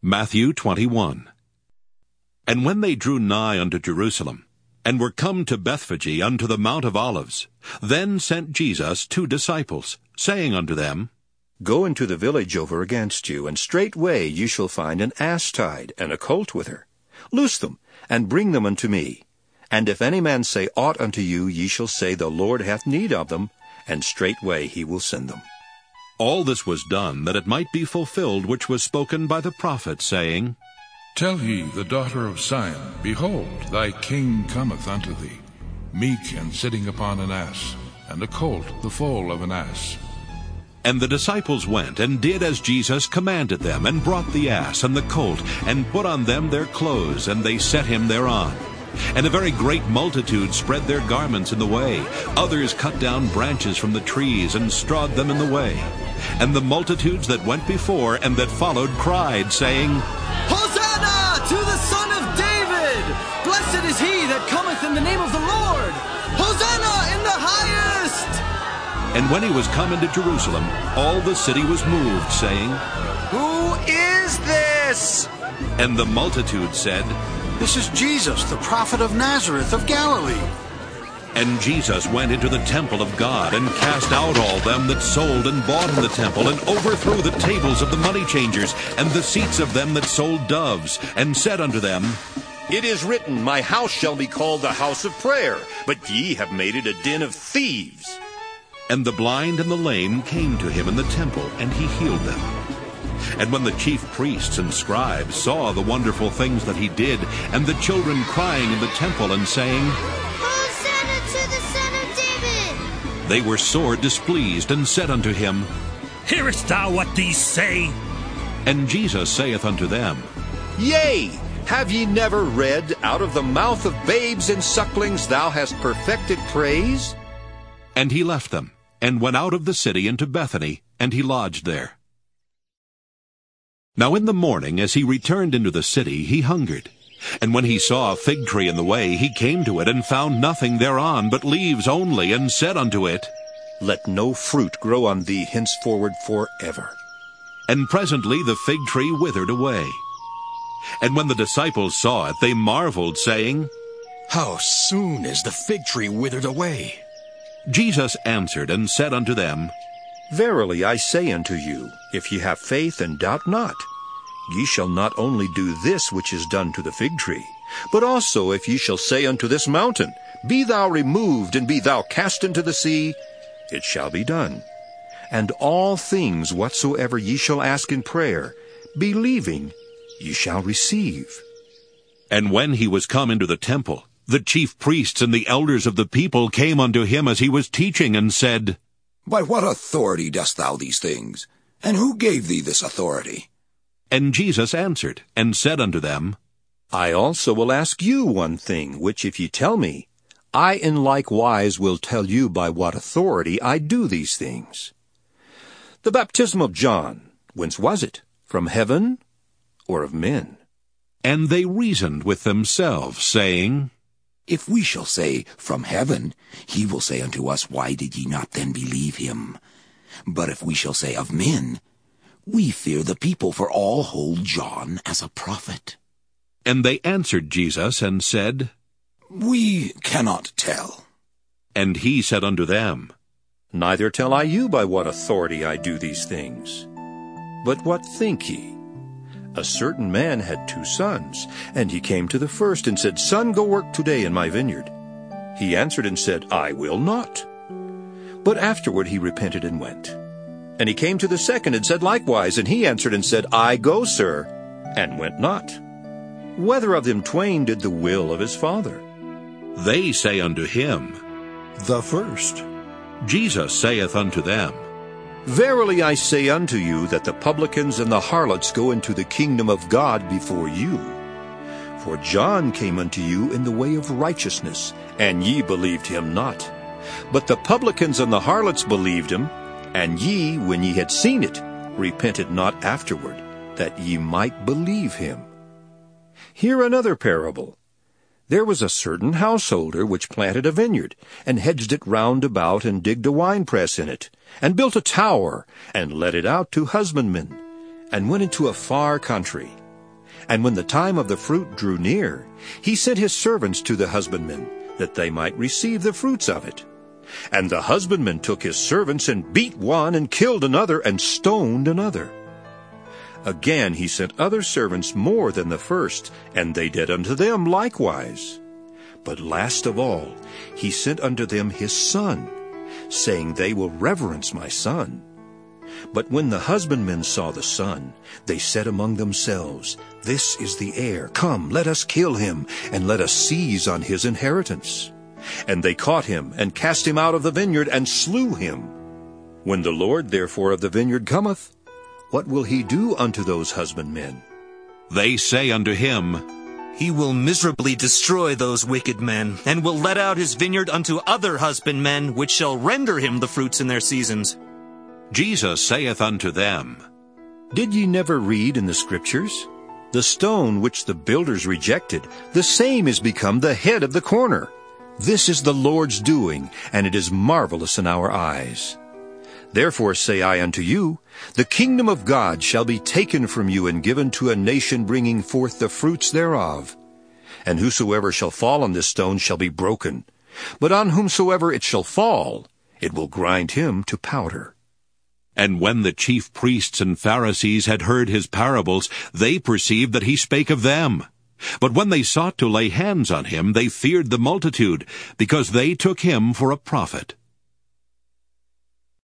Matthew 21 And when they drew nigh unto Jerusalem, and were come to Bethphage unto the Mount of Olives, then sent Jesus two disciples, saying unto them, Go into the village over against you, and straightway ye shall find an ass tied, and a colt with her. Loose them, and bring them unto me. And if any man say aught unto you, ye shall say, The Lord hath need of them, and straightway he will send them. All this was done that it might be fulfilled which was spoken by the prophet, saying, Tell ye the daughter of Sion, Behold, thy king cometh unto thee, meek and sitting upon an ass, and a colt the foal of an ass. And the disciples went and did as Jesus commanded them, and brought the ass and the colt, and put on them their clothes, and they set him thereon. And a very great multitude spread their garments in the way. Others cut down branches from the trees and strawed them in the way. And the multitudes that went before and that followed cried, saying, Hosanna to the Son of David! Blessed is he that cometh in the name of the Lord! Hosanna in the highest! And when he was come into Jerusalem, all the city was moved, saying, Who is this? And the multitude said, This is Jesus, the prophet of Nazareth of Galilee. And Jesus went into the temple of God, and cast out all them that sold and bought in the temple, and overthrew the tables of the money changers, and the seats of them that sold doves, and said unto them, It is written, My house shall be called the house of prayer, but ye have made it a den of thieves. And the blind and the lame came to him in the temple, and he healed them. And when the chief priests and scribes saw the wonderful things that he did, and the children crying in the temple and saying, Hosanna to the Son of David! They were sore displeased, and said unto him, Hearest thou what these say? And Jesus saith unto them, Yea, have ye never read, Out of the mouth of babes and sucklings thou hast perfected praise? And he left them, and went out of the city into Bethany, and he lodged there. Now in the morning, as he returned into the city, he hungered. And when he saw a fig tree in the way, he came to it, and found nothing thereon but leaves only, and said unto it, Let no fruit grow on thee henceforward forever. And presently the fig tree withered away. And when the disciples saw it, they marveled, saying, How soon is the fig tree withered away? Jesus answered and said unto them, Verily I say unto you, if ye have faith and doubt not, ye shall not only do this which is done to the fig tree, but also if ye shall say unto this mountain, Be thou removed, and be thou cast into the sea, it shall be done. And all things whatsoever ye shall ask in prayer, believing, ye shall receive. And when he was come into the temple, the chief priests and the elders of the people came unto him as he was teaching, and said, By what authority dost thou these things? And who gave thee this authority? And Jesus answered, and said unto them, I also will ask you one thing, which if ye tell me, I in like wise will tell you by what authority I do these things. The baptism of John, whence was it? From heaven or of men? And they reasoned with themselves, saying, If we shall say, From heaven, he will say unto us, Why did ye not then believe him? But if we shall say, Of men, we fear the people, for all hold John as a prophet. And they answered Jesus, and said, We cannot tell. And he said unto them, Neither tell I you by what authority I do these things. But what think ye? A certain man had two sons, and he came to the first and said, Son, go work today in my vineyard. He answered and said, I will not. But afterward he repented and went. And he came to the second and said likewise, and he answered and said, I go, sir, and went not. Whether of them twain did the will of his father? They say unto him, The first. Jesus saith unto them, Verily I say unto you that the publicans and the harlots go into the kingdom of God before you. For John came unto you in the way of righteousness, and ye believed him not. But the publicans and the harlots believed him, and ye, when ye had seen it, repented not afterward, that ye might believe him. Hear another parable. There was a certain householder which planted a vineyard, and hedged it round about, and digged a winepress in it, and built a tower, and let it out to husbandmen, and went into a far country, And when the time of the fruit drew near, he sent his servants to the husbandmen, that they might receive the fruits of it. And the husbandman took his servants and beat one and killed another and stoned another. Again he sent other servants more than the first, and they did unto them likewise. But last of all he sent unto them his son, saying, They will reverence my son. But when the husbandmen saw the son, they said among themselves, This is the heir. Come, let us kill him, and let us seize on his inheritance. And they caught him, and cast him out of the vineyard, and slew him. When the Lord therefore of the vineyard cometh, what will he do unto those husbandmen? They say unto him, He will miserably destroy those wicked men, and will let out his vineyard unto other husbandmen, which shall render him the fruits in their seasons. Jesus saith unto them, Did ye never read in the Scriptures? The stone which the builders rejected, the same is become the head of the corner. This is the Lord's doing, and it is marvelous in our eyes. Therefore say I unto you, the kingdom of God shall be taken from you and given to a nation bringing forth the fruits thereof. And whosoever shall fall on this stone shall be broken, but on whomsoever it shall fall, it will grind him to powder. And when the chief priests and Pharisees had heard his parables, they perceived that he spake of them. But when they sought to lay hands on him, they feared the multitude, because they took him for a prophet.